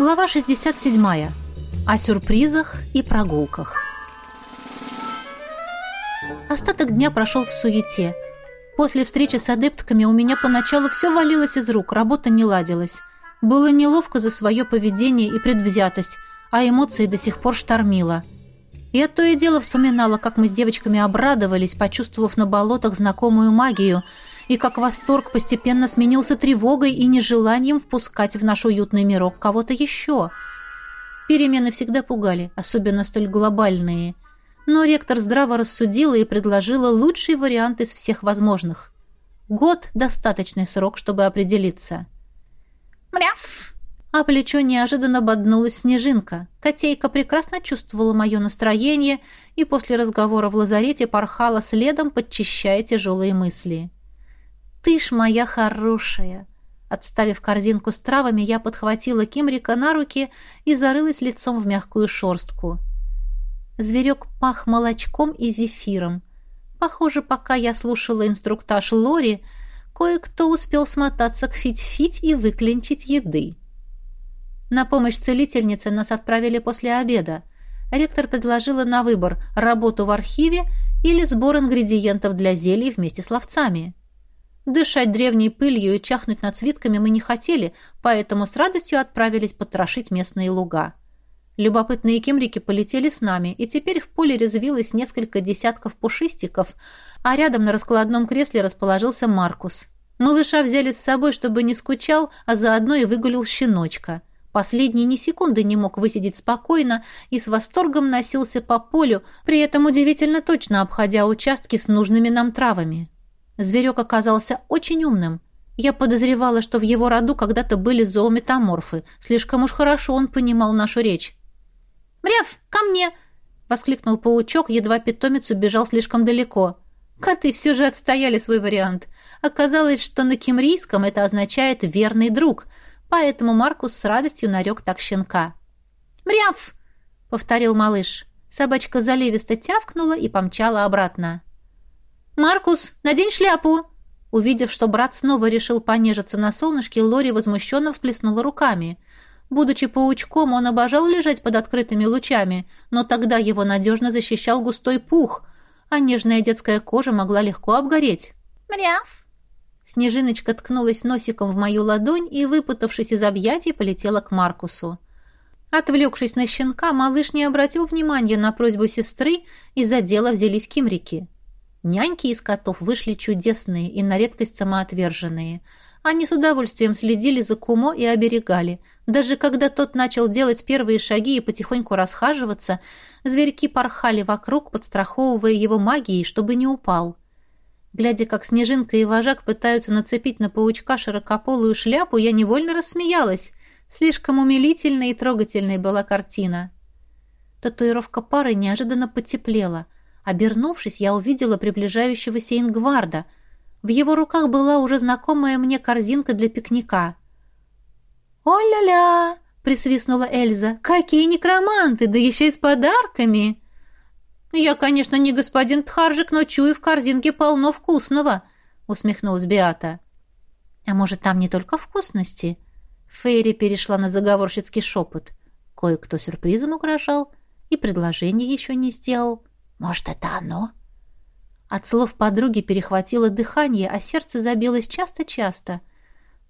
Глава 67. О сюрпризах и прогулках. Остаток дня прошел в суете. После встречи с адептками у меня поначалу все валилось из рук, работа не ладилась. Было неловко за свое поведение и предвзятость, а эмоции до сих пор штормило. Я то и дело вспоминала, как мы с девочками обрадовались, почувствовав на болотах знакомую магию – и как восторг постепенно сменился тревогой и нежеланием впускать в наш уютный мирок кого-то еще. Перемены всегда пугали, особенно столь глобальные. Но ректор здраво рассудила и предложила лучший вариант из всех возможных. Год – достаточный срок, чтобы определиться. «Мряв!» А плечо неожиданно боднулась снежинка. Котейка прекрасно чувствовала мое настроение и после разговора в лазарете порхала следом, подчищая тяжелые мысли. «Ты ж моя хорошая!» Отставив корзинку с травами, я подхватила Кимрика на руки и зарылась лицом в мягкую шорстку. Зверек пах молочком и зефиром. Похоже, пока я слушала инструктаж Лори, кое-кто успел смотаться к Фить-Фить и выклинчить еды. На помощь целительнице нас отправили после обеда. Ректор предложила на выбор работу в архиве или сбор ингредиентов для зелий вместе с ловцами. Дышать древней пылью и чахнуть над свитками мы не хотели, поэтому с радостью отправились потрошить местные луга. Любопытные кемрики полетели с нами, и теперь в поле резвилось несколько десятков пушистиков, а рядом на раскладном кресле расположился Маркус. Малыша взяли с собой, чтобы не скучал, а заодно и выгулил щеночка. Последний ни секунды не мог высидеть спокойно и с восторгом носился по полю, при этом удивительно точно обходя участки с нужными нам травами. Зверек оказался очень умным. Я подозревала, что в его роду когда-то были зоометаморфы. Слишком уж хорошо он понимал нашу речь. «Мрев, ко мне!» — воскликнул паучок, едва питомец убежал слишком далеко. Коты все же отстояли свой вариант. Оказалось, что на кимрийском это означает «верный друг», поэтому Маркус с радостью нарек так щенка. «Мряв!» — повторил малыш. Собачка заливисто тявкнула и помчала обратно. «Маркус, надень шляпу!» Увидев, что брат снова решил понежиться на солнышке, Лори возмущенно всплеснула руками. Будучи паучком, он обожал лежать под открытыми лучами, но тогда его надежно защищал густой пух, а нежная детская кожа могла легко обгореть. «Мряв!» Снежиночка ткнулась носиком в мою ладонь и, выпутавшись из объятий, полетела к Маркусу. Отвлекшись на щенка, малыш не обратил внимания на просьбу сестры, и за дело взялись кимрики. Няньки из котов вышли чудесные и на редкость самоотверженные. Они с удовольствием следили за Кумо и оберегали. Даже когда тот начал делать первые шаги и потихоньку расхаживаться, зверьки порхали вокруг, подстраховывая его магией, чтобы не упал. Глядя, как Снежинка и Вожак пытаются нацепить на паучка широкополую шляпу, я невольно рассмеялась. Слишком умилительной и трогательной была картина. Татуировка пары неожиданно потеплела — Обернувшись, я увидела приближающегося Ингварда. В его руках была уже знакомая мне корзинка для пикника. «О-ля-ля!» — присвистнула Эльза. «Какие некроманты, да еще и с подарками!» «Я, конечно, не господин Тхаржик, но чую, в корзинке полно вкусного», — усмехнулась Биата. «А может, там не только вкусности?» Фейри перешла на заговорщицкий шепот. Кое-кто сюрпризом угрожал и предложение еще не сделал. Может, это оно? От слов подруги перехватило дыхание, а сердце забилось часто-часто.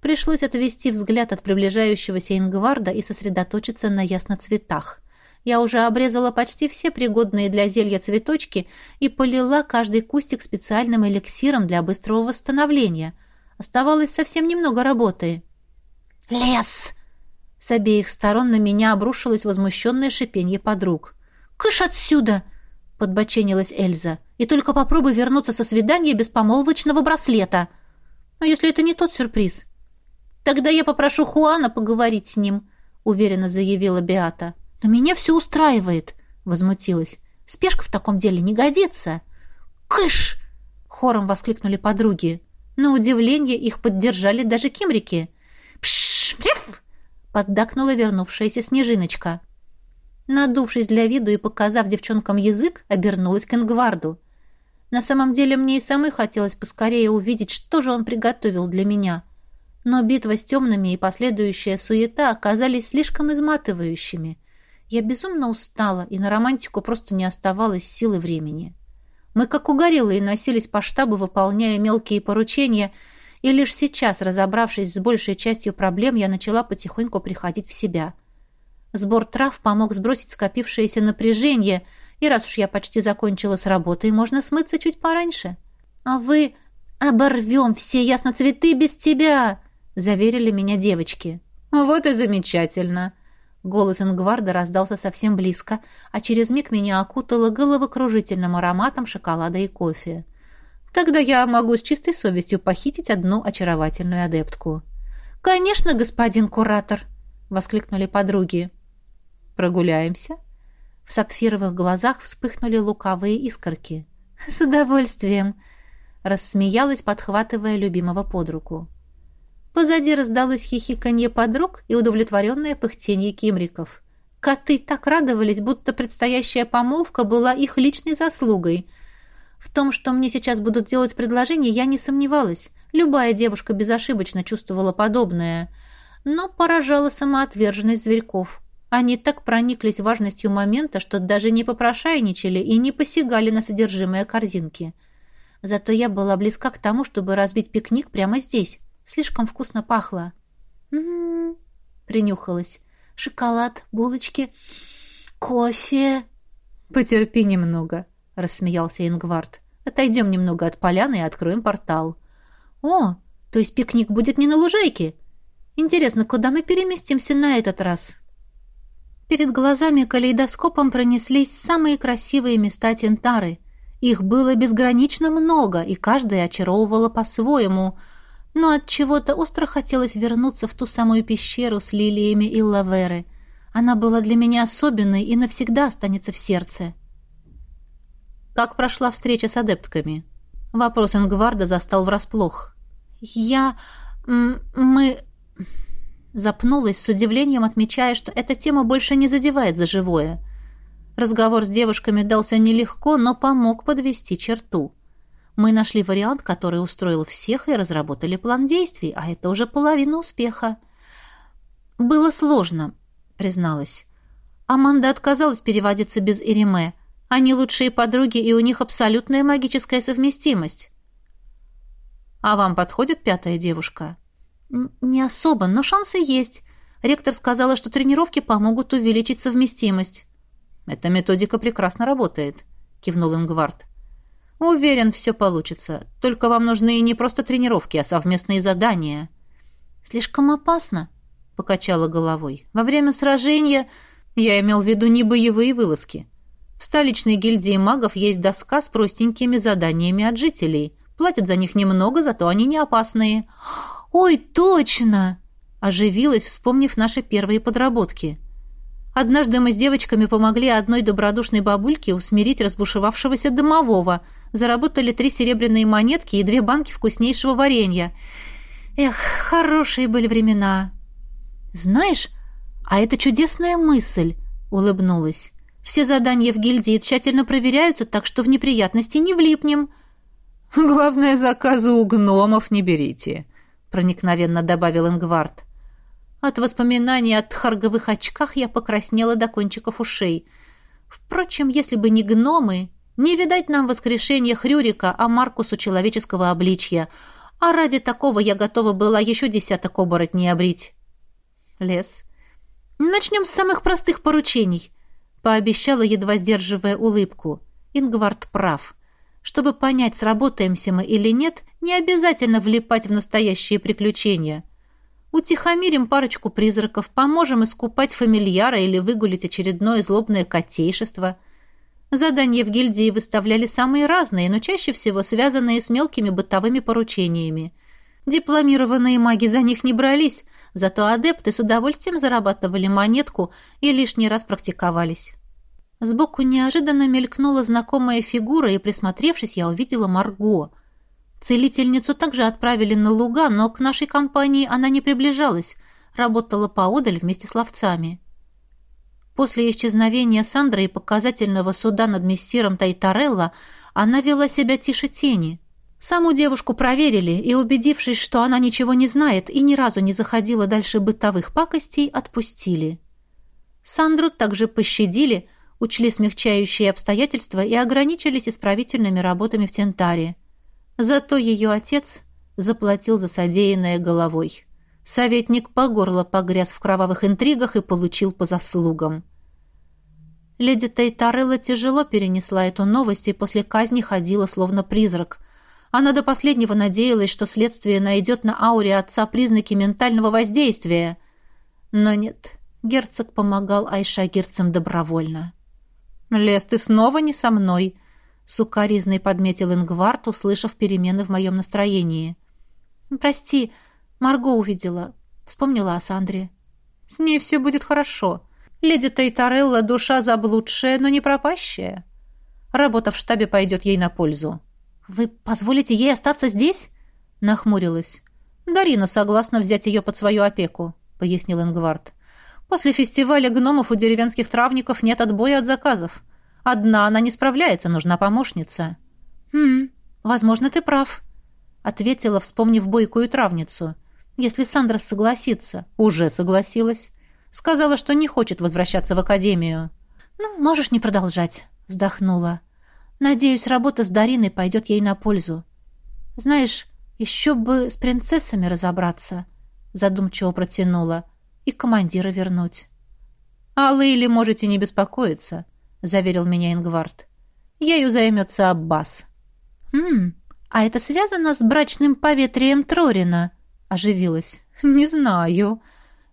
Пришлось отвести взгляд от приближающегося Ингварда и сосредоточиться на ясноцветах. Я уже обрезала почти все пригодные для зелья цветочки и полила каждый кустик специальным эликсиром для быстрого восстановления. Оставалось совсем немного работы. «Лес!» С обеих сторон на меня обрушилось возмущенное шипенье подруг. «Кыш отсюда!» Подбоченилась Эльза. «И только попробуй вернуться со свидания без помолвочного браслета. А если это не тот сюрприз?» «Тогда я попрошу Хуана поговорить с ним», — уверенно заявила Беата. «Но меня все устраивает», — возмутилась. «Спешка в таком деле не годится». «Кыш!» — хором воскликнули подруги. На удивление их поддержали даже кимрики. «Пш-преф!» — поддакнула вернувшаяся снежиночка. Надувшись для виду и показав девчонкам язык, обернулась к Ингварду. На самом деле мне и самой хотелось поскорее увидеть, что же он приготовил для меня. Но битва с темными и последующая суета оказались слишком изматывающими. Я безумно устала, и на романтику просто не оставалось силы времени. Мы, как угорелые, носились по штабу, выполняя мелкие поручения, и лишь сейчас, разобравшись с большей частью проблем, я начала потихоньку приходить в себя. Сбор трав помог сбросить скопившееся напряжение, и раз уж я почти закончила с работой, можно смыться чуть пораньше. А вы... «Оборвем все ясно цветы без тебя!» — заверили меня девочки. «Вот и замечательно!» Голос Ингварда раздался совсем близко, а через миг меня окутало головокружительным ароматом шоколада и кофе. Тогда я могу с чистой совестью похитить одну очаровательную адептку. «Конечно, господин куратор!» — воскликнули подруги. «Прогуляемся?» В сапфировых глазах вспыхнули лукавые искорки. «С удовольствием!» рассмеялась, подхватывая любимого под руку. Позади раздалось хихиканье подруг и удовлетворенное пыхтенье кимриков. Коты так радовались, будто предстоящая помолвка была их личной заслугой. В том, что мне сейчас будут делать предложение, я не сомневалась. Любая девушка безошибочно чувствовала подобное. Но поражала самоотверженность зверьков. Они так прониклись важностью момента, что даже не попрошайничали и не посягали на содержимое корзинки. — Зато я была близка к тому, чтобы разбить пикник прямо здесь. Слишком вкусно пахло. «М-м-м», принюхалась. «Шоколад, булочки, кофе». «Потерпи немного», — рассмеялся Ингвард. «Отойдем немного от поляны и откроем портал». «О, то есть пикник будет не на лужайке? Интересно, куда мы переместимся на этот раз?» Перед глазами калейдоскопом пронеслись самые красивые места Тентары — их было безгранично много, и каждая очаровывала по-своему, но от чего-то остро хотелось вернуться в ту самую пещеру с лилиями и лаверы. Она была для меня особенной и навсегда останется в сердце. Как прошла встреча с адептками? Вопрос Ингварда застал врасплох. Я... мы... Запнулась с удивлением, отмечая, что эта тема больше не задевает за живое. Разговор с девушками дался нелегко, но помог подвести черту. Мы нашли вариант, который устроил всех, и разработали план действий, а это уже половина успеха. «Было сложно», — призналась. Аманда отказалась переводиться без Ириме. Они лучшие подруги, и у них абсолютная магическая совместимость. «А вам подходит пятая девушка?» «Не особо, но шансы есть. Ректор сказала, что тренировки помогут увеличить совместимость». «Эта методика прекрасно работает», — кивнул Ингвард. «Уверен, все получится. Только вам нужны не просто тренировки, а совместные задания». «Слишком опасно», — покачала головой. «Во время сражения я имел в виду не боевые вылазки. В столичной гильдии магов есть доска с простенькими заданиями от жителей. Платят за них немного, зато они не опасные». «Ой, точно!» — оживилась, вспомнив наши первые подработки. Однажды мы с девочками помогли одной добродушной бабульке усмирить разбушевавшегося домового, заработали три серебряные монетки и две банки вкуснейшего варенья. Эх, хорошие были времена. Знаешь, а это чудесная мысль, улыбнулась. Все задания в гильдии тщательно проверяются, так что в неприятности не влипнем. Главное, заказы у гномов не берите, проникновенно добавил Ингвард. От воспоминаний о тхарговых очках я покраснела до кончиков ушей. Впрочем, если бы не гномы, не видать нам воскрешения Хрюрика, а Маркусу человеческого обличья. А ради такого я готова была еще десяток оборотней обрить. Лес. Начнем с самых простых поручений, пообещала, едва сдерживая улыбку. Ингвард прав. Чтобы понять, сработаемся мы или нет, не обязательно влипать в настоящие приключения. Утихомирим парочку призраков, поможем искупать фамильяра или выгулить очередное злобное котейшество. Задания в гильдии выставляли самые разные, но чаще всего связанные с мелкими бытовыми поручениями. Дипломированные маги за них не брались, зато адепты с удовольствием зарабатывали монетку и лишний раз практиковались. Сбоку неожиданно мелькнула знакомая фигура, и, присмотревшись, я увидела Марго — Целительницу также отправили на луга, но к нашей компании она не приближалась, работала поодаль вместе с ловцами. После исчезновения Сандры и показательного суда над мессиром Тайтарелла она вела себя тише тени. Саму девушку проверили и, убедившись, что она ничего не знает и ни разу не заходила дальше бытовых пакостей, отпустили. Сандру также пощадили, учли смягчающие обстоятельства и ограничились исправительными работами в Тентаре. Зато ее отец заплатил за содеянное головой. Советник по горло погряз в кровавых интригах и получил по заслугам. Леди Тейтарелла тяжело перенесла эту новость и после казни ходила словно призрак – она до последнего надеялась, что следствие найдет на ауре отца признаки ментального воздействия. Но нет, герцог помогал айшагирцам добровольно. «Лес, ты снова не со мной», — сукаризной подметил Ингвард, услышав перемены в моем настроении. «Прости, Марго увидела», — вспомнила о Сандре. «С ней все будет хорошо. Леди Тейтарелла — душа заблудшая, но не пропащая. Работа в штабе пойдет ей на пользу». «Вы позволите ей остаться здесь?» — нахмурилась. «Дарина согласна взять ее под свою опеку», — пояснил Ингвард. «После фестиваля гномов у деревенских травников нет отбоя от заказов. Одна она не справляется, нужна помощница». «Хм, возможно, ты прав», — ответила, вспомнив бойкую травницу. «Если Сандра согласится». «Уже согласилась. Сказала, что не хочет возвращаться в академию». «Ну, можешь не продолжать», — вздохнула. Надеюсь, работа с Дариной пойдет ей на пользу. Знаешь, еще бы с принцессами разобраться, задумчиво протянула, и командира вернуть. А Лейли можете не беспокоиться, заверил меня Ингвард. Ею займется Аббас. Хм, а это связано с брачным поветрием Трорина? Оживилась. Не знаю.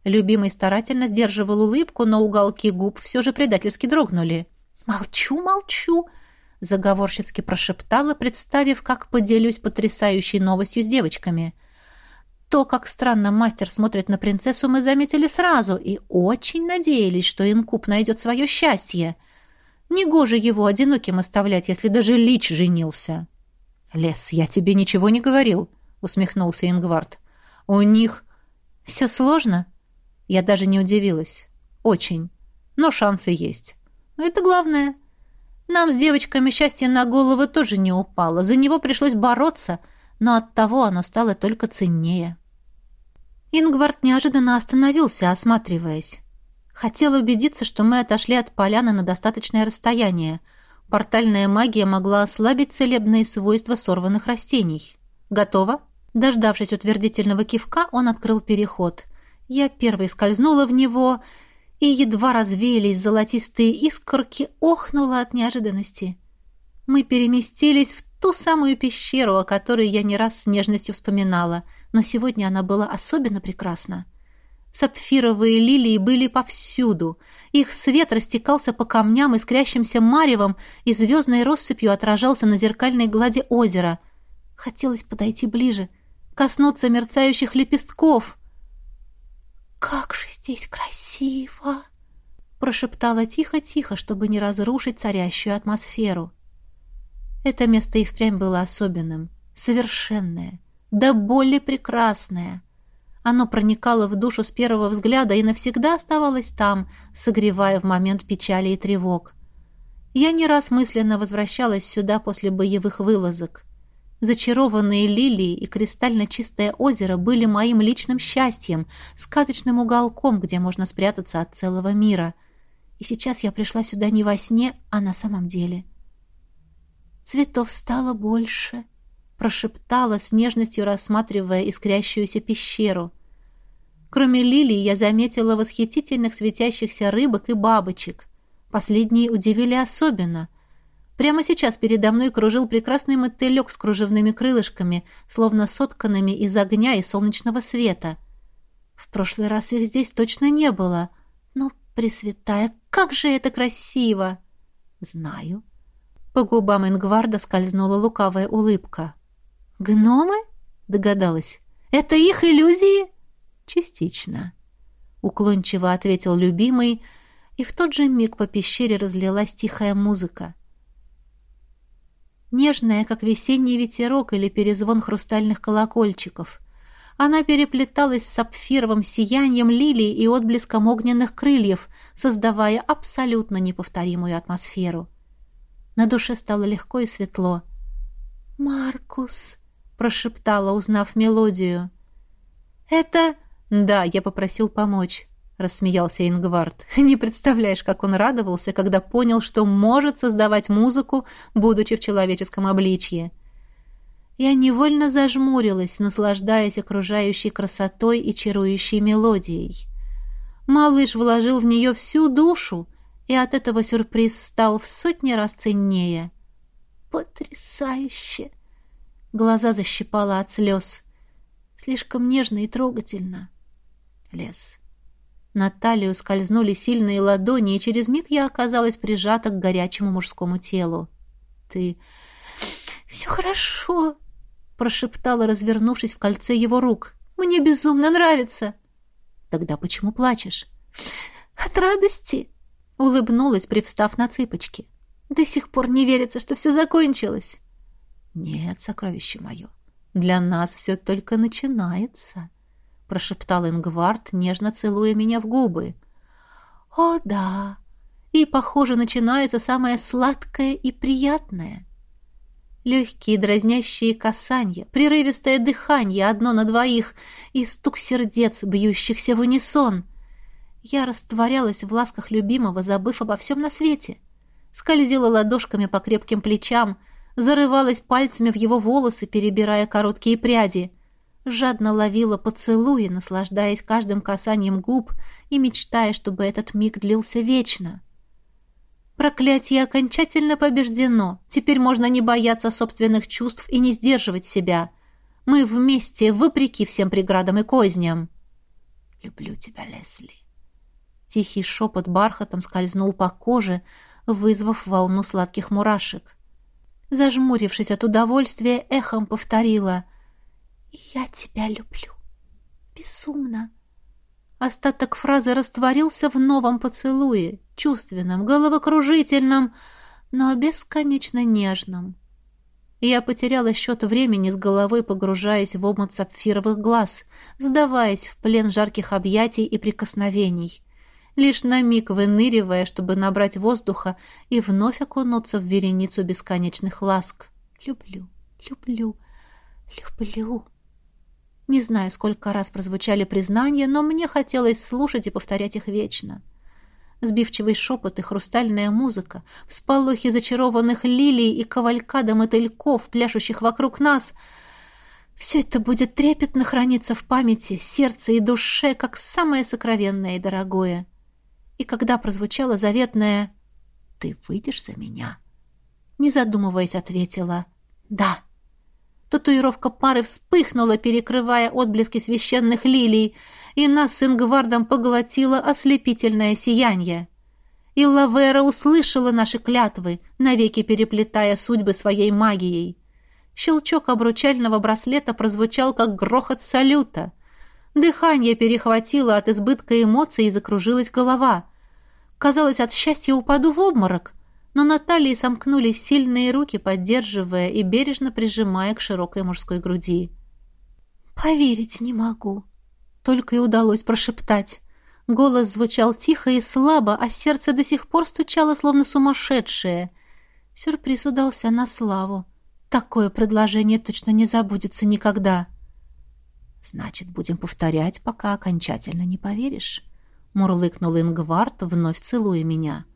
Любимый старательно сдерживал улыбку, но уголки губ все же предательски дрогнули. Молчу, молчу заговорщицки прошептала, представив, как поделюсь потрясающей новостью с девочками. То, как странно мастер смотрит на принцессу, мы заметили сразу и очень надеялись, что инкуб найдет свое счастье. Негоже его одиноким оставлять, если даже Лич женился. «Лес, я тебе ничего не говорил», — усмехнулся Ингвард. «У них...» «Все сложно?» Я даже не удивилась. «Очень. Но шансы есть. Но это главное». Нам с девочками счастье на головы тоже не упало. За него пришлось бороться, но оттого оно стало только ценнее. Ингвард неожиданно остановился, осматриваясь. Хотел убедиться, что мы отошли от поляны на достаточное расстояние. Портальная магия могла ослабить целебные свойства сорванных растений. «Готово?» Дождавшись утвердительного кивка, он открыл переход. Я первой скользнула в него и едва развеялись золотистые искорки, охнула от неожиданности. Мы переместились в ту самую пещеру, о которой я не раз с нежностью вспоминала, но сегодня она была особенно прекрасна. Сапфировые лилии были повсюду. Их свет растекался по камням искрящимся маревом и звездной россыпью отражался на зеркальной глади озера. Хотелось подойти ближе, коснуться мерцающих лепестков — «Как же здесь красиво!» прошептала тихо-тихо, чтобы не разрушить царящую атмосферу. Это место и впрямь было особенным, совершенное, да более прекрасное. Оно проникало в душу с первого взгляда и навсегда оставалось там, согревая в момент печали и тревог. Я не раз мысленно возвращалась сюда после боевых вылазок. Зачарованные лилии и кристально чистое озеро были моим личным счастьем, сказочным уголком, где можно спрятаться от целого мира. И сейчас я пришла сюда не во сне, а на самом деле. Цветов стало больше, прошептала с нежностью, рассматривая искрящуюся пещеру. Кроме лилий я заметила восхитительных светящихся рыбок и бабочек. Последние удивили особенно — Прямо сейчас передо мной кружил прекрасный мотылек с кружевными крылышками, словно сотканными из огня и солнечного света. В прошлый раз их здесь точно не было. Но, Пресвятая, как же это красиво! Знаю. По губам Ингварда скользнула лукавая улыбка. «Гномы?» — догадалась. «Это их иллюзии?» «Частично», — уклончиво ответил любимый, и в тот же миг по пещере разлилась тихая музыка нежная, как весенний ветерок или перезвон хрустальных колокольчиков. Она переплеталась с сапфировым сиянием лилий и отблеском огненных крыльев, создавая абсолютно неповторимую атмосферу. На душе стало легко и светло. «Маркус», — прошептала, узнав мелодию. «Это...» «Да, я попросил помочь», — рассмеялся Ингвард. «Не представляешь, как он радовался, когда понял, что может создавать музыку, будучи в человеческом обличье». Я невольно зажмурилась, наслаждаясь окружающей красотой и чарующей мелодией. Малыш вложил в нее всю душу, и от этого сюрприз стал в сотни раз ценнее. «Потрясающе!» Глаза защипала от слез. Слишком нежно и трогательно. Лес. На талию скользнули сильные ладони, и через миг я оказалась прижата к горячему мужскому телу. «Ты...» «Все хорошо!» прошептала, развернувшись в кольце его рук. «Мне безумно нравится!» «Тогда почему плачешь?» «От радости!» Улыбнулась, привстав на цыпочки. «До сих пор не верится, что все закончилось!» «Нет, сокровище мое, для нас все только начинается!» Прошептал Ингвард, нежно целуя меня в губы. «О, да! И, похоже, начинается самое сладкое и приятное!» Легкие дразнящие касания, прерывистое дыхание одно на двоих и стук сердец, бьющихся в унисон. Я растворялась в ласках любимого, забыв обо всем на свете. Скользила ладошками по крепким плечам, зарывалась пальцами в его волосы, перебирая короткие пряди. Жадно ловила поцелуи, наслаждаясь каждым касанием губ и мечтая, чтобы этот миг длился вечно. — Проклятие окончательно побеждено. Теперь можно не бояться собственных чувств и не сдерживать себя. Мы вместе, вопреки всем преградам и козням. «Люблю тебя, Лесли». Тихий шепот бархатом скользнул по коже, вызвав волну сладких мурашек. Зажмурившись от удовольствия, эхом повторила «Я тебя люблю. Безумно». Остаток фразы растворился в новом поцелуе, чувственном, головокружительном, но бесконечно нежном. Я потеряла счет времени с головой, погружаясь в омут сапфировых глаз, сдаваясь в плен жарких объятий и прикосновений, лишь на миг выныривая, чтобы набрать воздуха и вновь окунуться в вереницу бесконечных ласк. «Люблю, люблю, люблю». Не знаю, сколько раз прозвучали признания, но мне хотелось слушать и повторять их вечно. Сбивчивый шепот и хрустальная музыка, всполохи зачарованных лилий и кавалькада мотыльков, пляшущих вокруг нас — все это будет трепетно храниться в памяти, сердце и душе, как самое сокровенное и дорогое. И когда прозвучало заветное «Ты выйдешь за меня?» Не задумываясь, ответила «Да». Татуировка пары вспыхнула, перекрывая отблески священных лилий, и нас с Ингвардом поглотило ослепительное сияние. И Лавера услышала наши клятвы, навеки переплетая судьбы своей магией. Щелчок обручального браслета прозвучал, как грохот салюта. Дыхание перехватило от избытка эмоций и закружилась голова. Казалось, от счастья упаду в обморок но на талии сомкнулись сильные руки, поддерживая и бережно прижимая к широкой мужской груди. «Поверить не могу», — только и удалось прошептать. Голос звучал тихо и слабо, а сердце до сих пор стучало, словно сумасшедшее. Сюрприз удался на славу. Такое предложение точно не забудется никогда. «Значит, будем повторять, пока окончательно не поверишь», — мурлыкнул Ингвард, вновь целуя меня. —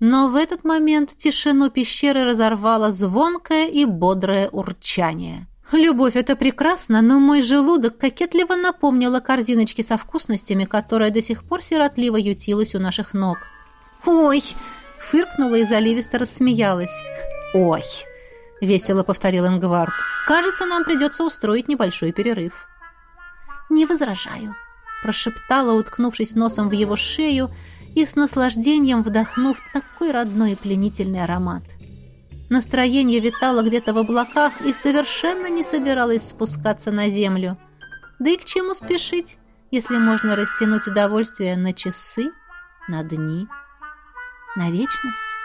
но в этот момент тишину пещеры разорвало звонкое и бодрое урчание. Любовь — это прекрасно, но мой желудок кокетливо напомнил о корзиночке со вкусностями, которая до сих пор сиротливо ютилась у наших ног. «Ой!» — фыркнула и заливисто рассмеялась. «Ой!» — весело повторил Ингвард. «Кажется, нам придется устроить небольшой перерыв». «Не возражаю», — прошептала, уткнувшись носом в его шею, — и с наслаждением вдохнув такой родной и пленительный аромат. Настроение витало где-то в облаках и совершенно не собиралось спускаться на землю. Да и к чему спешить, если можно растянуть удовольствие на часы, на дни, на вечность?